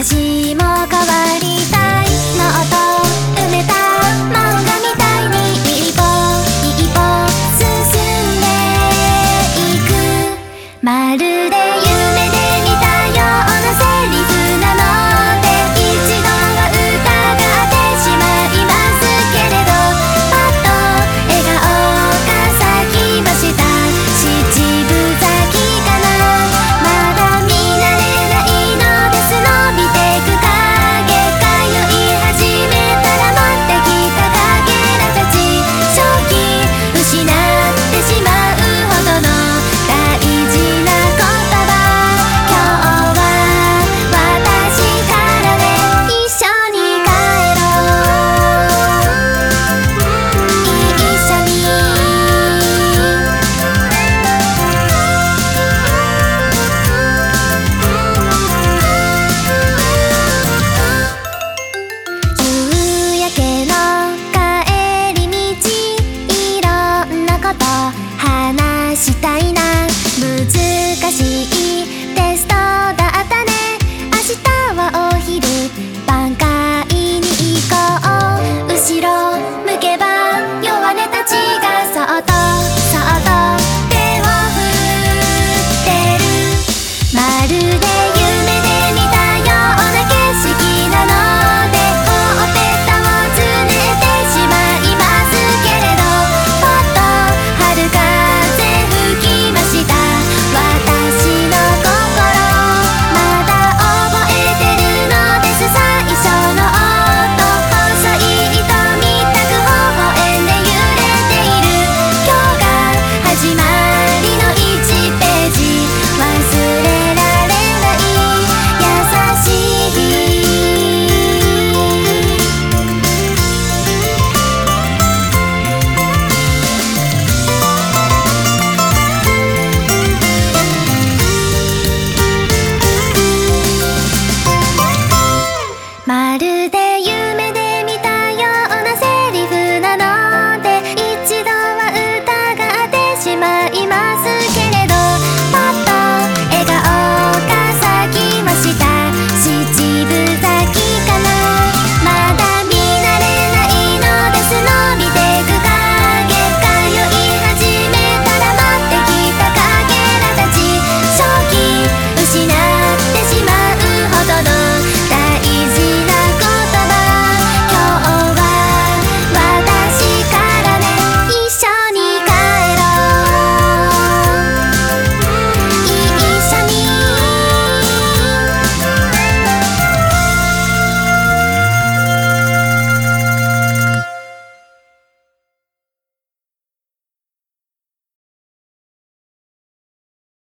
私も変わりたいのと埋めた漫画みたいに一歩一歩進んでいく。まるで